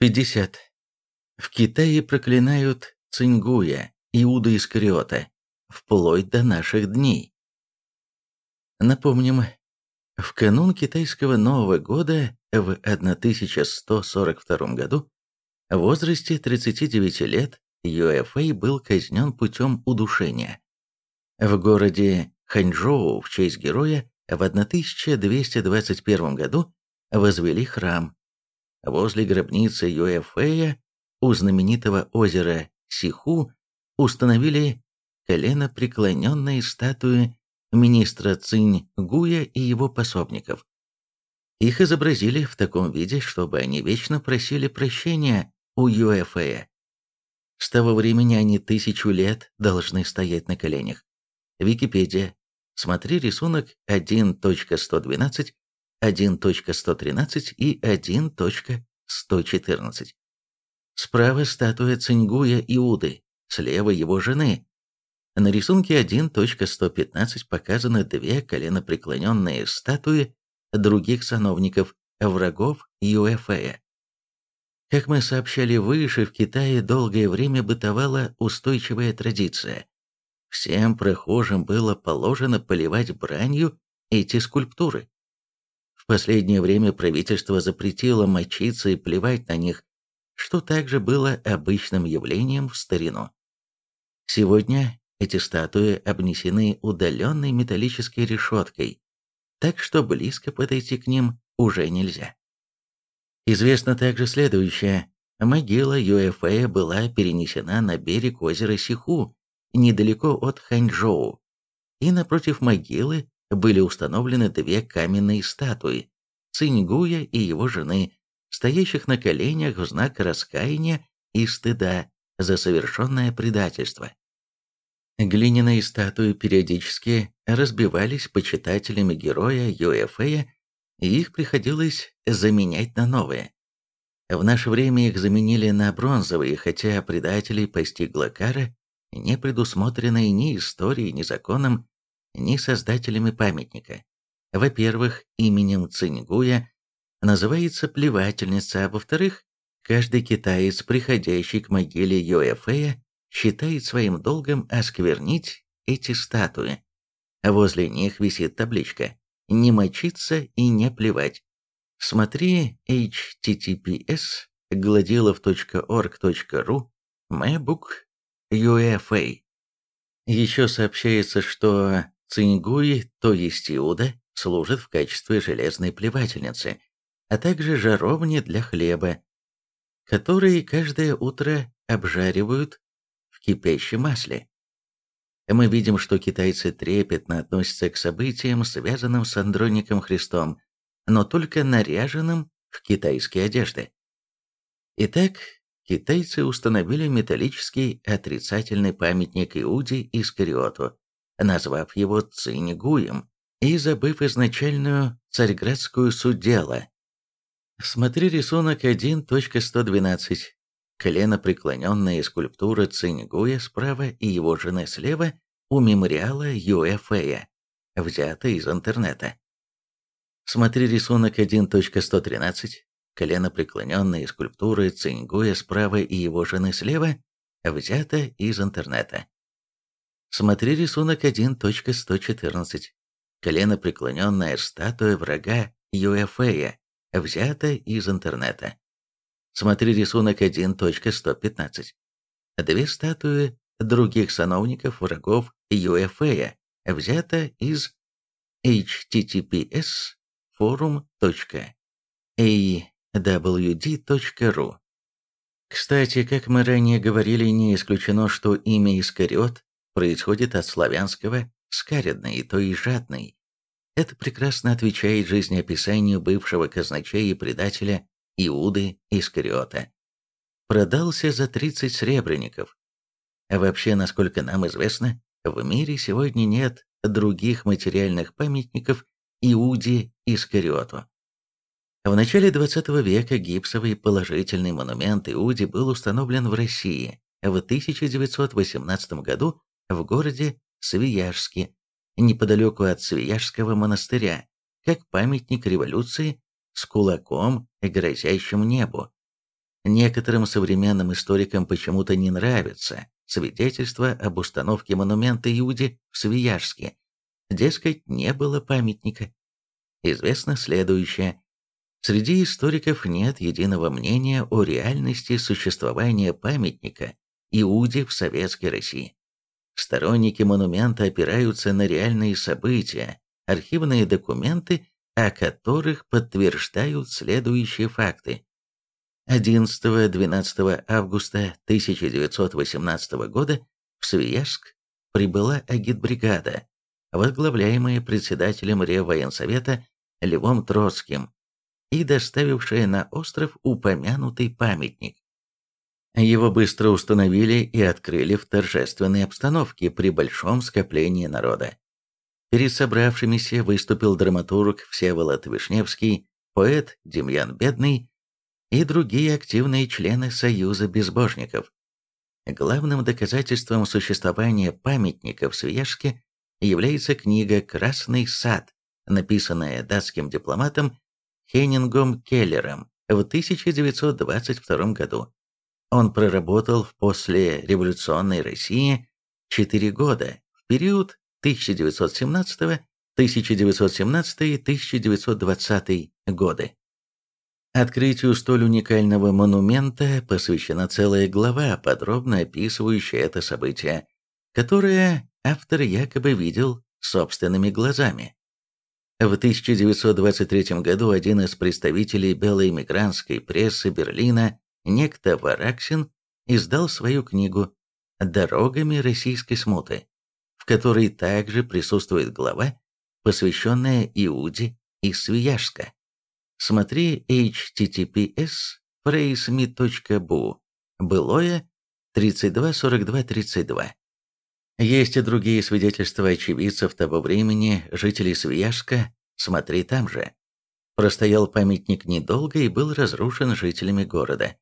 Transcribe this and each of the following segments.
50. В Китае проклинают Цингуя, Иуда Искариота, вплоть до наших дней. Напомним, в канун китайского Нового года в 1142 году в возрасте 39 лет Юэфэй был казнен путем удушения. В городе Ханчжоу в честь героя в 1221 году возвели храм. Возле гробницы Юэфэя у знаменитого озера Сиху установили колено преклоненные статуи министра Цинь Гуя и его пособников. Их изобразили в таком виде, чтобы они вечно просили прощения у Юэфэя. С того времени они тысячу лет должны стоять на коленях. Википедия. Смотри рисунок 1.112, 1.113 и 1.114. Справа статуя Цингуя Иуды, слева его жены. На рисунке 1.115 показаны две коленопреклоненные статуи других сановников, врагов Юэфэя. Как мы сообщали выше, в Китае долгое время бытовала устойчивая традиция. Всем прохожим было положено поливать бранью эти скульптуры. В последнее время правительство запретило мочиться и плевать на них, что также было обычным явлением в старину. Сегодня эти статуи обнесены удаленной металлической решеткой, так что близко подойти к ним уже нельзя. Известно также следующее. Могила Юэфэя была перенесена на берег озера Сиху, недалеко от Ханчжоу, и напротив могилы были установлены две каменные статуи Цингуя и его жены, стоящих на коленях в знак раскаяния и стыда за совершенное предательство. Глиняные статуи периодически разбивались почитателями героя Юэфэя, и их приходилось заменять на новые. В наше время их заменили на бронзовые, хотя предателей постигла кара, не предусмотренной ни историей, ни законом, ни создателями памятника. Во-первых, именем Цингуя называется плевательница, а во-вторых, каждый китаец, приходящий к могиле Юэфэя, считает своим долгом осквернить эти статуи. Возле них висит табличка «Не мочиться и не плевать». Смотри https гладилов.org.ru MacBook UFA. Еще сообщается, что Цингуй, то есть Иуда, служит в качестве железной плевательницы, а также жаровни для хлеба, которые каждое утро обжаривают в кипящем масле. Мы видим, что китайцы трепетно относятся к событиям, связанным с Андроником Христом, но только наряженным в китайские одежды. Итак, китайцы установили металлический отрицательный памятник Иуде Искариоту, назвав его Циньгуем и забыв изначальную царьградскую суть дела. Смотри рисунок 1.112. Колено преклоненная скульптура Циньгуя справа и его жены слева у мемориала Юэфэя, взята из интернета. Смотри рисунок 1.113. Колено преклоненные скульптуры Цингуя справа и его жены слева, взята из интернета. Смотри рисунок 1.114. Колено преклоненная статуя врага Юэфэя, взята из интернета. Смотри рисунок 1.115. Две статуи других сановников врагов Юэфэя, взята из https forum.awd.ru. Кстати, как мы ранее говорили, не исключено, что имя Искариот происходит от славянского «скаредный», то есть «жадный». Это прекрасно отвечает жизнеописанию бывшего казначея и предателя Иуды Искариота. Продался за 30 сребреников. А вообще, насколько нам известно, в мире сегодня нет других материальных памятников Иуде Искариоту. В начале XX века гипсовый положительный монумент Иуде был установлен в России в 1918 году в городе Свияжске, неподалеку от Свияжского монастыря, как памятник революции с кулаком, грозящим небу. Некоторым современным историкам почему-то не нравится свидетельство об установке монумента Иуде в Свияжске. Дескать, не было памятника. Известно следующее. Среди историков нет единого мнения о реальности существования памятника Иуде в Советской России. Сторонники монумента опираются на реальные события, архивные документы, о которых подтверждают следующие факты. 11-12 августа 1918 года в Свияжск прибыла агитбригада, возглавляемая председателем Реввоенсовета Львом Троцким и доставившая на остров упомянутый памятник. Его быстро установили и открыли в торжественной обстановке при большом скоплении народа. Перед собравшимися выступил драматург Всеволод Вишневский, поэт Демьян Бедный и другие активные члены Союза безбожников. Главным доказательством существования памятника в Свияжске является книга «Красный сад», написанная датским дипломатом Хеннингом Келлером в 1922 году. Он проработал в послереволюционной России 4 года, в период 1917 1917-1920 годы. Открытию столь уникального монумента посвящена целая глава, подробно описывающая это событие, которое автор якобы видел собственными глазами. В 1923 году один из представителей белоэмигрантской прессы Берлина, некто Вараксин, издал свою книгу «Дорогами российской смуты», в которой также присутствует глава, посвященная Иуде из Свияжска. Смотри https praisme.bu. Былое 324232. Есть и другие свидетельства очевидцев того времени, жителей Свияжска, смотри там же. Простоял памятник недолго и был разрушен жителями города.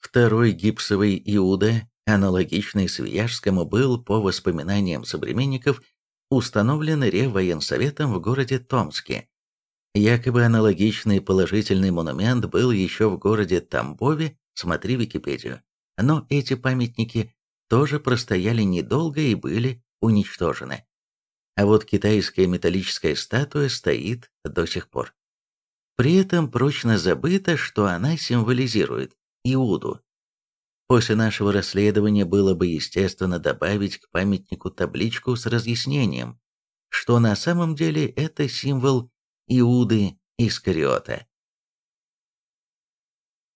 Второй гипсовый Иуда, аналогичный Свияжскому, был, по воспоминаниям современников, установлен Реввоенсоветом в городе Томске Якобы аналогичный положительный монумент был еще в городе Тамбове, смотри Википедию. Но эти памятники тоже простояли недолго и были уничтожены. А вот китайская металлическая статуя стоит до сих пор. При этом прочно забыто, что она символизирует Иуду. После нашего расследования было бы естественно добавить к памятнику табличку с разъяснением, что на самом деле это символ Иуды Искариота.